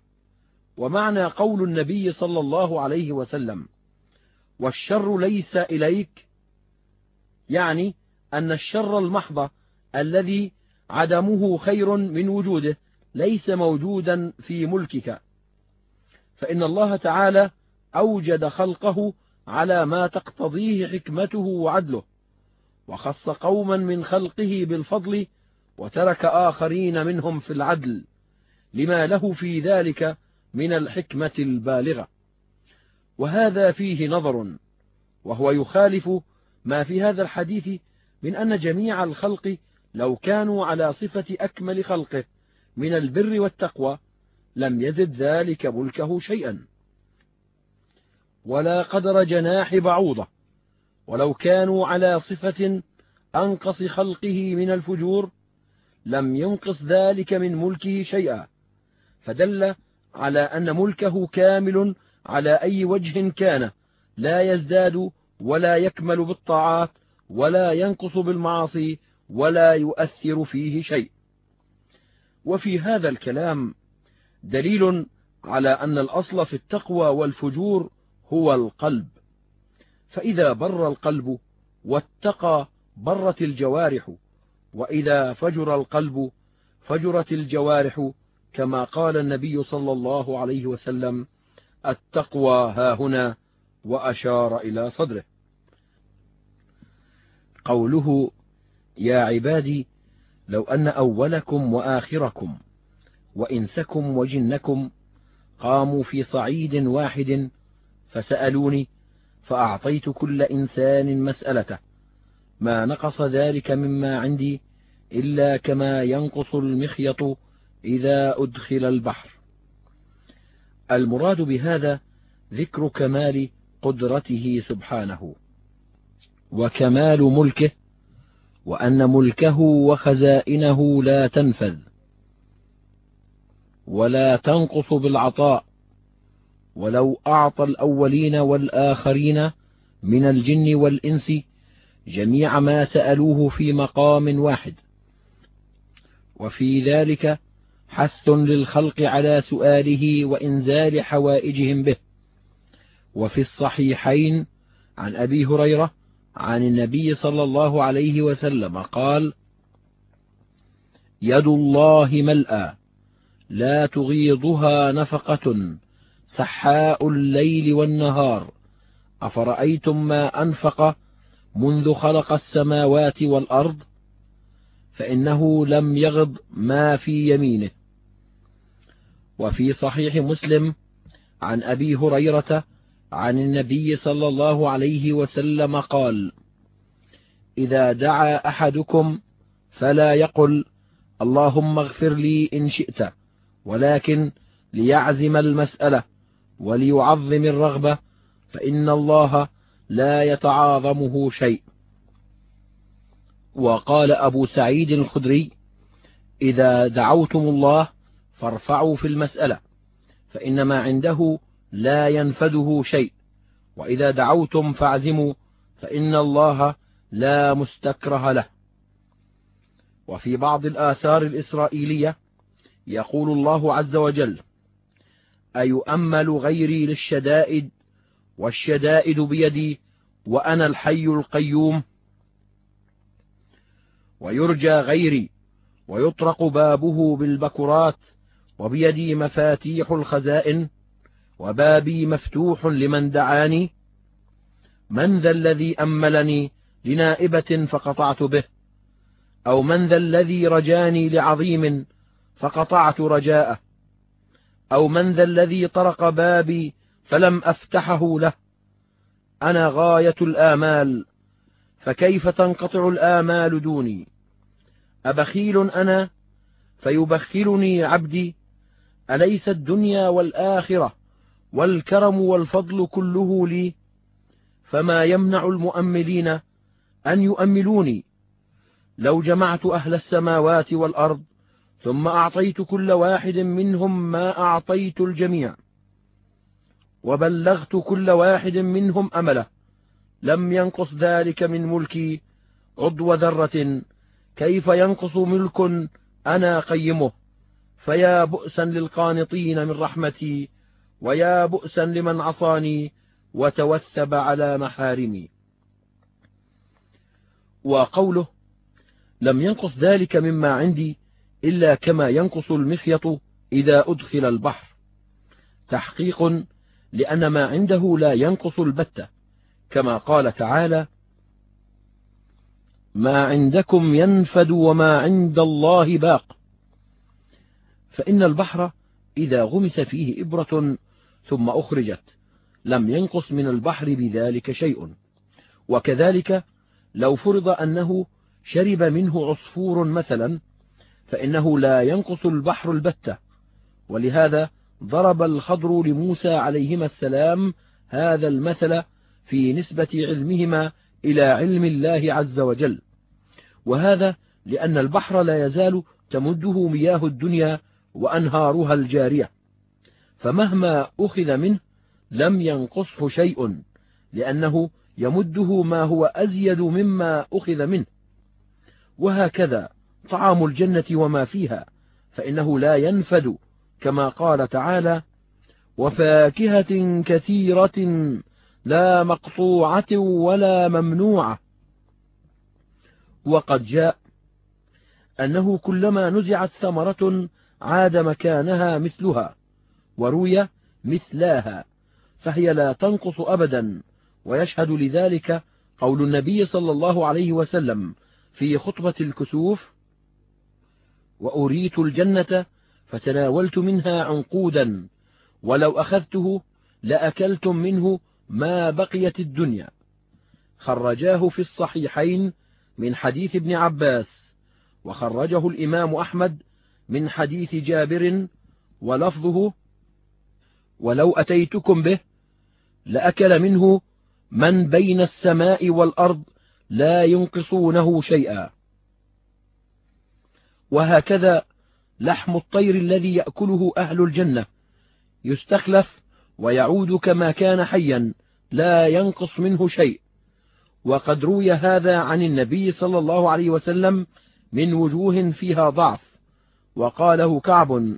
ومعنى قول النبي صلى الله عليه وسلم والشر ليس إليك يعني أن الشر المحض الذي عدمه خير من وجوده ليس موجودا في ملكك. فإن الله تعالى أوجد خلقه على ما تقتضيه حكمته وعدله وخص قوما من خلقه بالفضل وترك آخرين منهم في العدل لما له في ذلك من الحكمة البالغة. وهذا فيه نظر وهو يخالف ما في هذا الحديث من أن جميع الخلق لو كانوا على صفة أكمل خلقه من البر والتقوى لم يزد ذلك ملكه شيئا. ولا قدر جناح بعوضة ولو كانوا على صفة أنقص خلقه من الفجور لم ينقص ذلك من ملكه شيئا فدل على أن ملكه كامل على أي وجه كان لا يزداد ولا يكمل بالطاعات ولا ينقص بالمعاصي ولا يؤثر فيه شيء. وفي هذا الكلام دليل على أن الأصل في التقوى والفجور هو القلب. فإذا بر القلب واتقى برت الجوارح وإذا فجر القلب فجرت الجوارح كما قال النبي صلى الله عليه وسلم التقوى ها هنا وأشار إلى صدره. قوله يا عبادي لو أن أولكم وآخركم وإنسكم وجنكم قاموا في صعيد واحد فسألوني فأعطيت كل إنسان مسألته ما نقص ذلك مما عندي إلا كما ينقص المخيط إذا أدخل البحر. المراد بهذا ذكر كمال قدرته سبحانه وكمال ملكه وأن ملكه وخزائنه لا تنفذ ولا تنقص بالعطاء. ولو أعطى الأولين والآخرين من الجن والإنس جميع ما سألوه في مقام واحد. وفي ذلك حث للخلق على سؤاله وإنزال حوائجهم به. وفي الصحيحين عن أبي هريرة عن النبي صلى الله عليه وسلم قال يد الله ملأى لا تغيضها نفقة سحاء الليل والنهار أفرأيتم ما أنفق منذ خلق السماوات والأرض فإنه لم يغض ما في يمينه. وفي صحيح مسلم عن أبي هريرة عن النبي صلى الله عليه وسلم قال إذا دعا أحدكم فلا يقل اللهم اغفر لي إن شئت ولكن ليعزم المسألة وليعظم الرغبة فإن الله لا يتعاظمه شيء. وقال أبو سعيد الخدري إذا دعوتم الله فارفعوا في المسألة فإن ما عنده لا ينفذه شيء. وإذا دعوتم فاعزموا فإن الله لا مستكره له. وفي بعض الآثار الإسرائيلية يقول الله عز وجل أيؤمل غيري للشدائد والشدائد بيدي وأنا الحي القيوم. ويرجى غيري ويطرق بابه بالبكرات وبيدي مفاتيح الخزائن وبابي مفتوح لمن دعاني. من ذا الذي أملني لنائبة فقطعت به؟ أو من ذا الذي رجاني لعظيم فقطعت رجاءه؟ أو من ذا الذي طرق بابي فلم أفتحه له. أنا غاية الآمال فكيف تنقطع الآمال دوني؟ أبخيل أنا؟ فيبخلني عبدي. أليس الدنيا والآخرة والكرم والفضل كله لي؟ فما يمنع المؤملين أن يؤملوني؟ لو جمعت أهل السماوات والأرض ثم أعطيت كل واحد منهم ما أعطيت الجميع. وبلغت كل واحد منهم أمله. لم ينقص ذلك من ملكي. عضو ذرة. كيف ينقص ملك أنا قيمه فيا بؤسا للقانطين من رحمتي ويا بؤسا لمن عصاني وتوثب على محارمي. وقوله لم ينقص ذلك مما عندي إلا كما ينقص المخيط إذا أدخل البحر. تحقيق لأن ما عنده لا ينقص البتة. كما قال تعالى ما عندكم ينفد وما عند الله باق. فإن البحر إذا غمس فيه إبرة ثم أخرجت لم ينقص من البحر بذلك شيء. وكذلك لو فرض أنه شرب منه عصفور مثلا فإنه لا ينقص البحر البتة. ولهذا ضرب الخضر لموسى عليهما السلام هذا المثل في نسبة علمهما إلى علم الله عز وجل. وهذا لأن البحر لا يزال تمده مياه الدنيا وأنهارها الجارية. فمهما أخذ منه لم ينقصه شيء لأنه يمده ما هو أزيد مما أخذ منه. وهكذا طعام الجنة وما فيها فإنه لا ينفد كما قال تعالى وفاكهة كثيرة لا مقطوعة ولا ممنوعة. وقد جاء أنه كلما نزعت ثمرة عاد مكانها مثلها وروي مثلاها فهي لا تنقص أبدا ويشهد لذلك قول النبي صلى الله عليه وسلم في خطبة الكسوف وأريت الجنة فتناولت منها عنقودا ولو أخذته لأكلتم منه ما بقيت الدنيا. خرجاه في الصحيحين من حديث ابن عباس وخرجه الإمام أحمد من حديث جابر ولفظه ولو أتيتكم به لأكل منه من بين السماء والأرض لا ينقصونه شيئا. وهكذا لحم الطير الذي يأكله أهل الجنة. يستخلف ويعود كما كان حيا لا ينقص منه شيء. وقد روي هذا عن النبي صلى الله عليه وسلم من وجوه فيها ضعف. وقاله كعب.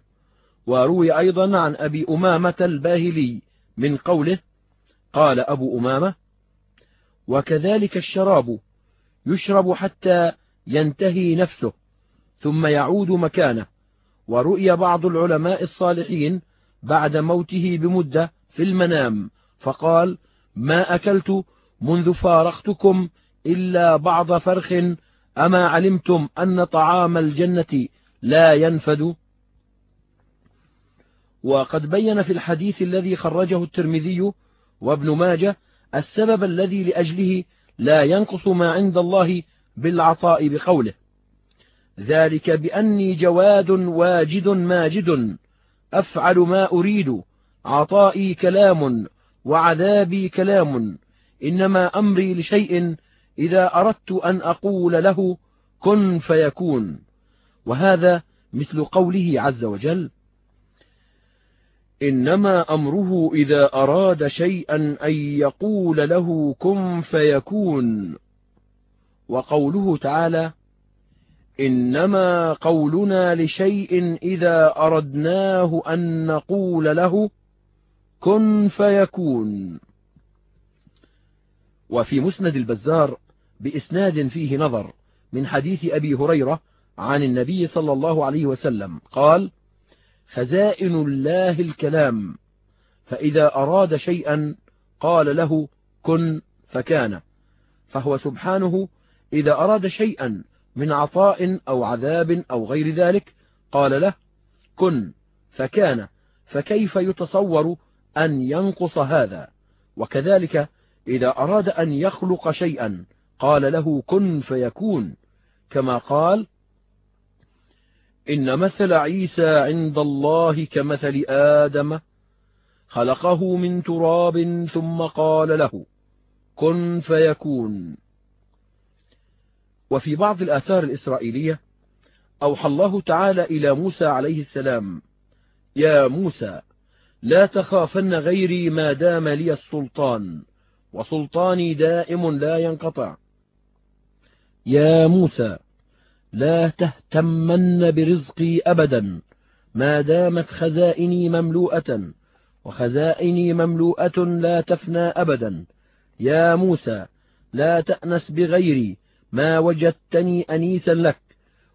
وروي أيضا عن أبي أمامة الباهلي من قوله قال أبو أمامة وكذلك الشراب يشرب حتى ينتهي نفسه ثم يعود مكانه. ورؤي بعض العلماء الصالحين بعد موته بمدة في المنام فقال ما أكلت منذ فارقتكم إلا بعض فرخ أما علمتم أن طعام الجنة لا ينفد؟ وقد بين في الحديث الذي خرجه الترمذي وابن ماجه السبب الذي لأجله لا ينقص ما عند الله بالعطاء بقوله. ذلك بأني جواد واجد ماجد أفعل ما أريد عطائي كلام وعذابي كلام. إنما أمري لشيء إذا أردت أن أقول له كن فيكون. وهذا مثل قوله عز وجل إنما أمره إذا أراد شيئا أن يقول له كن فيكون. وقوله تعالى إنما قولنا لشيء إذا أردناه أن نقول له كن فيكون. وفي مسند البزار بإسناد فيه نظر من حديث أبي هريرة عن النبي صلى الله عليه وسلم قال خزائن الله الكلام فإذا أراد شيئا قال له كن فكان. فهو سبحانه إذا أراد شيئا من عطاء أو عذاب أو غير ذلك؟ قال له كن فكان فكيف يتصور أن ينقص هذا؟ وكذلك إذا أراد أن يخلق شيئا قال له كن فيكون. كما قال إن مثل عيسى عند الله كمثل آدم خلقه من تراب ثم قال له كن فيكون. وفي بعض الآثار الإسرائيلية أوحى الله تعالى إلى موسى عليه السلام يا موسى لا تخافن غيري ما دام لي السلطان وسلطاني دائم لا ينقطع. يا موسى لا تهتمن برزقي أبدا ما دامت خزائني مملوءة وخزائني مملوءة لا تفنى أبدا. يا موسى لا تأنس بغيري ما وجدتني أنيسا لك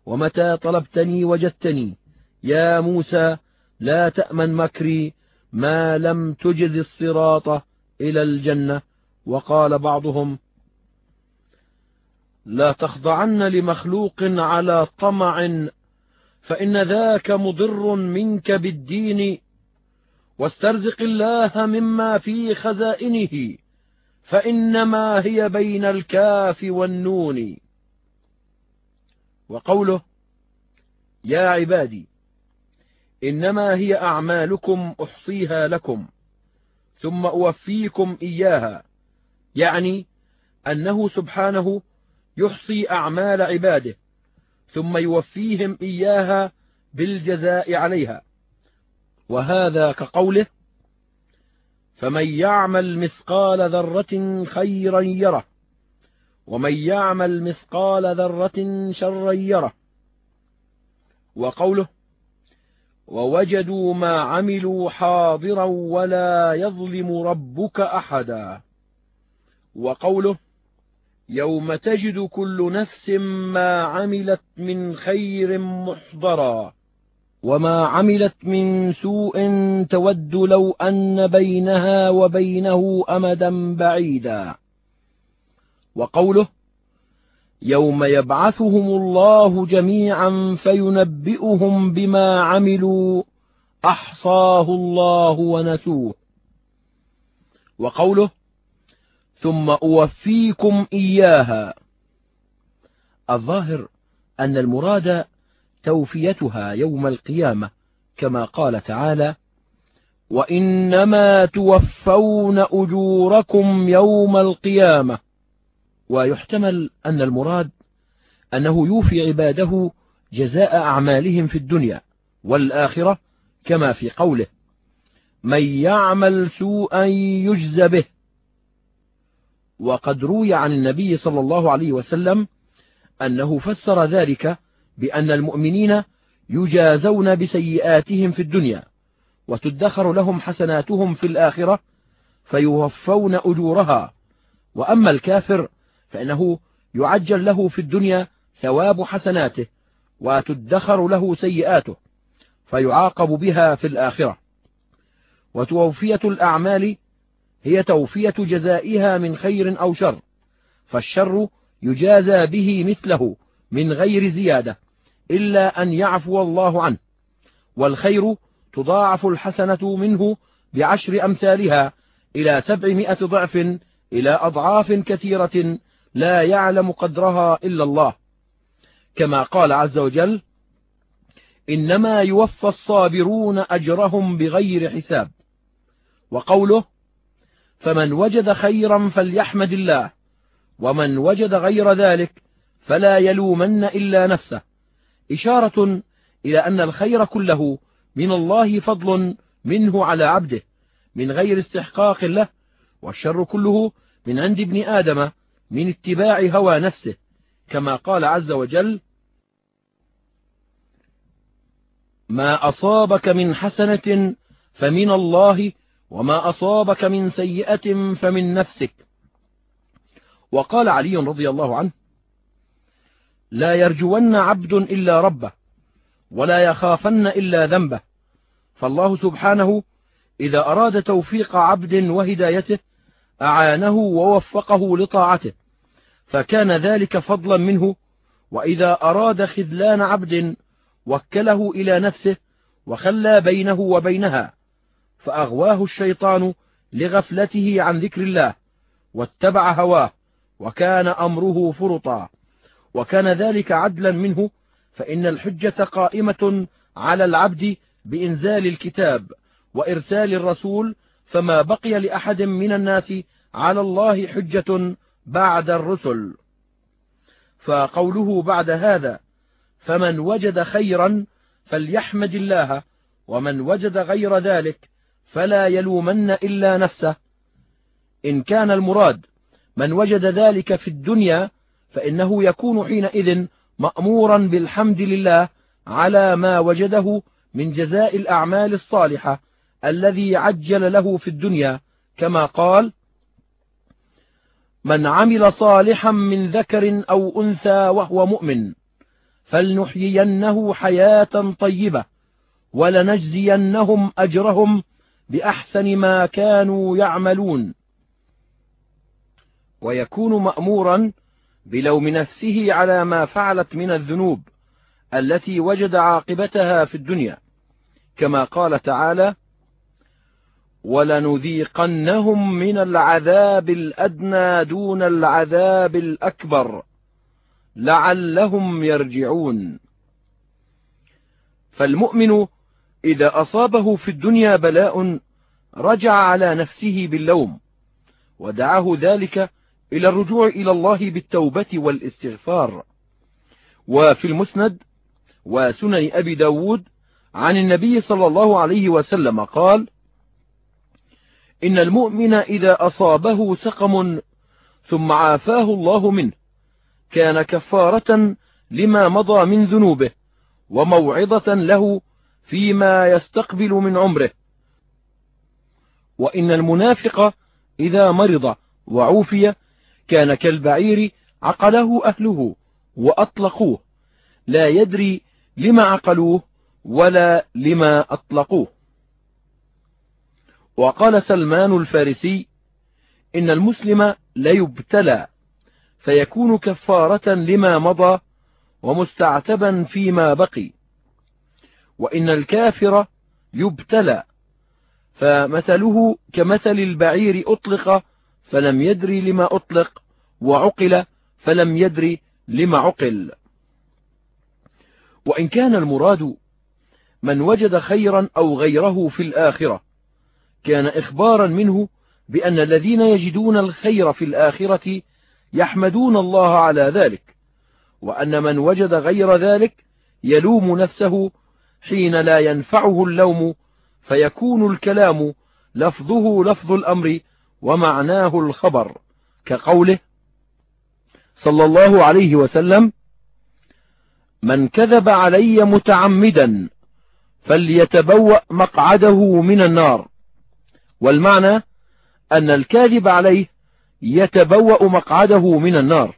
ومتى طلبتني وجدتني؟ يا موسى لا تأمن مكري ما لم تجز الصراط إلى الجنة. وقال بعضهم لا تخضعن لمخلوق على طمع فإن ذاك مضر منك بالدين واسترزق الله مما في خزائنه. فإنما هي بين الكاف والنون. وقوله يا عبادي إنما هي أعمالكم أحصيها لكم ثم أوفيكم إياها. يعني أنه سبحانه يحصي أعمال عباده ثم يوفيهم إياها بالجزاء عليها. وهذا كقوله فمن يعمل مثقال ذرة خيرا يره ومن يعمل مثقال ذرة شرا يره. وقوله ووجدوا ما عملوا حاضرا ولا يظلم ربك أحدا. وقوله يوم تجد كل نفس ما عملت من خير محضرا. وما عملت من سوء تود لو أن بينها وبينه أمدا بعيدا. وقوله يوم يبعثهم الله جميعا فينبئهم بما عملوا أحصاه الله ونسوه. وقوله ثم أوفيكم إياها. الظاهر أن المراد توفيتها يوم القيامة كما قال تعالى وإنما توفون أجوركم يوم القيامة. ويحتمل أن المراد أنه يوفي عباده جزاء أعمالهم في الدنيا والآخرة كما في قوله من يعمل سوءا يجز به. وقد روي عن النبي صلى الله عليه وسلم أنه فسر ذلك بأن المؤمنين يجازون بسيئاتهم في الدنيا وتدخر لهم حسناتهم في الآخرة فيوفون أجورها. وأما الكافر فإنه يعجل له في الدنيا ثواب حسناته وتدخر له سيئاته فيعاقب بها في الآخرة. وتوفية الأعمال هي توفية جزائها من خير أو شر فالشر يجازى به مثله من غير زيادة. إلا أن يعفو الله عنه. والخير تضاعف الحسنة منه بعشر أمثالها إلى سبعمائة ضعف إلى أضعاف كثيرة لا يعلم قدرها إلا الله. كما قال عز وجل إنما يوفى الصابرون أجرهم بغير حساب. وقوله فمن وجد خيرا فليحمد الله ومن وجد غير ذلك فلا يلومن إلا نفسه. إشارة إلى أن الخير كله من الله فضل منه على عبده من غير استحقاق له والشر كله من عند ابن آدم من اتباع هوى نفسه كما قال عز وجل ما أصابك من حسنة فمن الله وما أصابك من سيئة فمن نفسك. وقال علي رضي الله عنه لا يرجون عبد إلا ربه ولا يخافن إلا ذنبه. فالله سبحانه إذا أراد توفيق عبد وهدايته أعانه ووفقه لطاعته. فكان ذلك فضلا منه وإذا أراد خذلان عبد وكله إلى نفسه وخلى بينه وبينها. فأغواه الشيطان لغفلته عن ذكر الله واتبع هواه وكان أمره فرطا. وكان ذلك عدلا منه فإن الحجة قائمة على العبد بإنزال الكتاب وإرسال الرسول فما بقي لأحد من الناس على الله حجة بعد الرسل. فقوله بعد هذا فمن وجد خيرا فليحمد الله ومن وجد غير ذلك فلا يلومن إلا نفسه. إن كان المراد من وجد ذلك في الدنيا فإنه يكون حينئذ مأمورا بالحمد لله على ما وجده من جزاء الأعمال الصالحة الذي عجل له في الدنيا كما قال من عمل صالحا من ذكر أو أنثى وهو مؤمن فلنحيينه حياة طيبة ولنجزينهم أجرهم بأحسن ما كانوا يعملون. ويكون مأمورا بلوم نفسه على ما فعلت من الذنوب التي وجد عاقبتها في الدنيا. كما قال تعالى ولنذيقنهم من العذاب الأدنى دون العذاب الأكبر لعلهم يرجعون. فالمؤمن إذا أصابه في الدنيا بلاء رجع على نفسه باللوم ودعاه ذلك إلى الرجوع إلى الله بالتوبة والاستغفار. وفي المسند وسنن أبي ب داود عن النبي صلى الله عليه وسلم قال إن المؤمن إذا أصابه سقم ثم عافاه الله منه كان كفارة لما مضى من ذنوبه وموعظة له فيما يستقبل من عمره. وإن المنافق إذا مرض وعوفي كان كالبعير عقله أهله وأطلقوه. لا يدري لما عقلوه ولا لما أطلقوه. وقال سلمان الفارسي إن المسلم ليبتلى فيكون كفارة لما مضى ومستعتبا فيما بقي. وإن الكافر يبتلى فمثله كمثل البعير أطلق فلم يدري لما أطلق وعقل فلم يدري لما عقل. وإن كان المراد من وجد خيرا أو غيره في الآخرة كان إخبارا منه بأن الذين يجدون الخير في الآخرة يحمدون الله على ذلك وأن من وجد غير ذلك يلوم نفسه حين لا ينفعه اللوم فيكون الكلام لفظه لفظ الأمر ومعناه الخبر كقوله صلى الله عليه وسلم من كذب علي متعمدا فليتبوأ مقعده من النار. والمعنى أن الكاذب عليه يتبوأ مقعده من النار.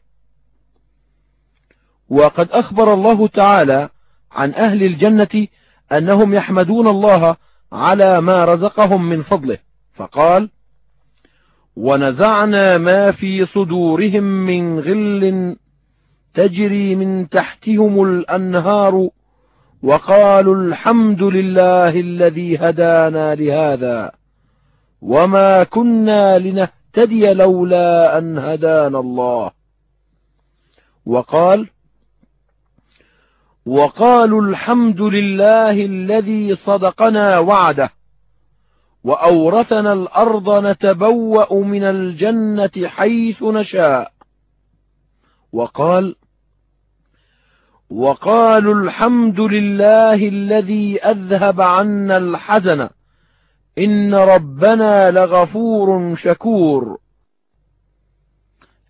وقد أخبر الله تعالى عن أهل الجنة أنهم يحمدون الله على ما رزقهم من فضله فقال ونزعنا ما في صدورهم من غل تجري من تحتهم الأنهار وقالوا الحمد لله الذي هدانا لهذا وما كنا لنهتدي لولا أن هدانا الله. وقال وقالوا الحمد لله الذي صدقنا وعده. وأورثنا الأرض نتبوأ من الجنة حيث نشاء. وقال وقالوا الحمد لله الذي أذهب عنا الحزن إن ربنا لغفور شكور.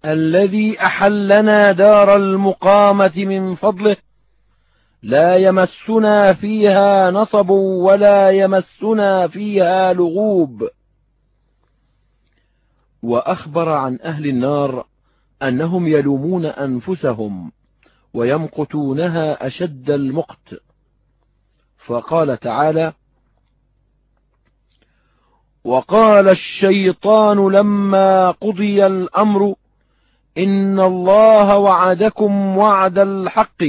الذي أحلنا دار المقامة من فضله لا يمسنا فيها نصب ولا يمسنا فيها لغوب. وأخبر عن أهل النار أنهم يلومون أنفسهم ويمقتونها أشد المقت. فقال تعالى وقال الشيطان لما قضي الأمر إن الله وعدكم وعد الحق.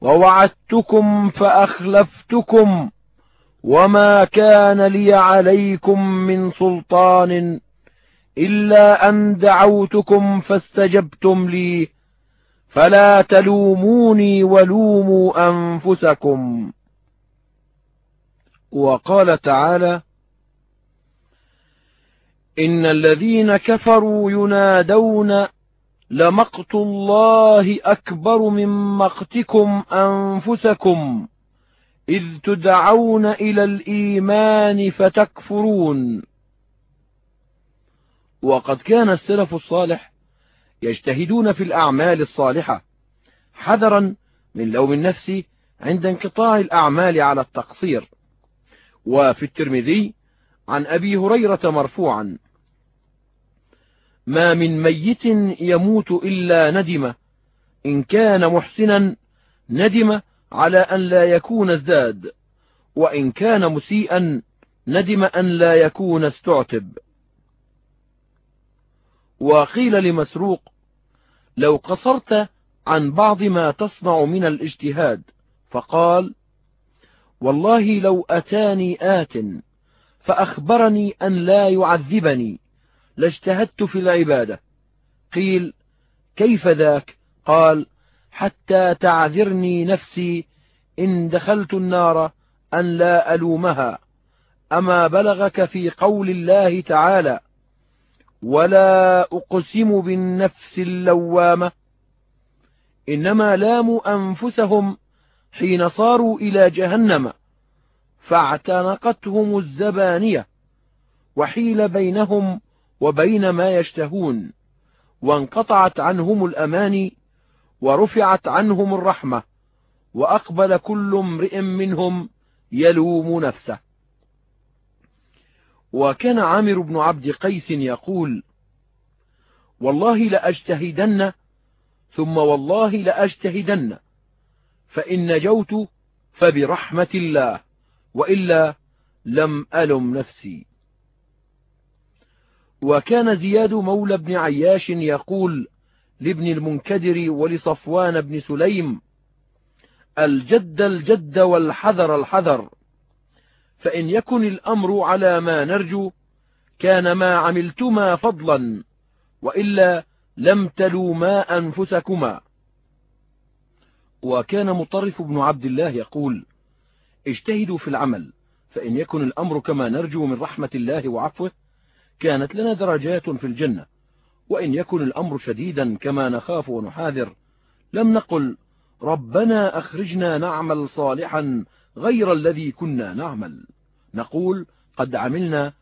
ووعدتكم فأخلفتكم وما كان لي عليكم من سلطان إلا أن دعوتكم فاستجبتم لي فلا تلوموني ولوموا أنفسكم. وقال تعالى إن الذين كفروا ينادون لمقت الله أكبر من مقتكم أنفسكم إذ تدعون إلى الإيمان فتكفرون. وقد كان السلف الصالح يجتهدون في الأعمال الصالحة حذرا من لوم النفس عند انقطاع الأعمال على التقصير. وفي الترمذي عن أبي هريرة مرفوعا ما من ميت يموت إلا ندم. إن كان محسنا ندم على أن لا يكون ازداد. وإن كان مسيئا ندم أن لا يكون استعتب. وقيل لمسروق لو قصرت عن بعض ما تصنع من الاجتهاد فقال والله لو أتاني آت فأخبرني أن لا يعذبني. لاجتهدت في العبادة. قيل كيف ذاك؟ قال حتى تعذرني نفسي إن دخلت النار أن لا ألومها أما بلغك في قول الله تعالى ولا أقسم بالنفس اللوامة إنما لاموا أنفسهم حين صاروا إلى جهنم فاعتنقتهم الزبانية وحيل بينهم وبين ما يشتهون وانقطعت عنهم الأماني ورفعت عنهم الرحمة وأقبل كل امرئ منهم يلوم نفسه. وكان عامر بن عبد قيس يقول والله لأجتهدن ثم والله لأجتهدن فإن نجوت فبرحمة الله وإلا لم ألم نفسي. وكان زياد مولى بن عياش يقول لابن المنكدر ولصفوان بن سليم الجد الجد والحذر الحذر فإن يكن الأمر على ما نرجو كان ما عملتما فضلا وإلا لم تلوما أنفسكما. وكان مطرف بن عبد الله يقول اجتهدوا في العمل فإن يكن الأمر كما نرجو من رحمة الله وعفوه كانت لنا درجات في الجنة وإن يكن الأمر شديدا كما نخاف ونحاذر لم نقل ربنا أخرجنا نعمل صالحا غير الذي كنا نعمل. نقول قد عملنا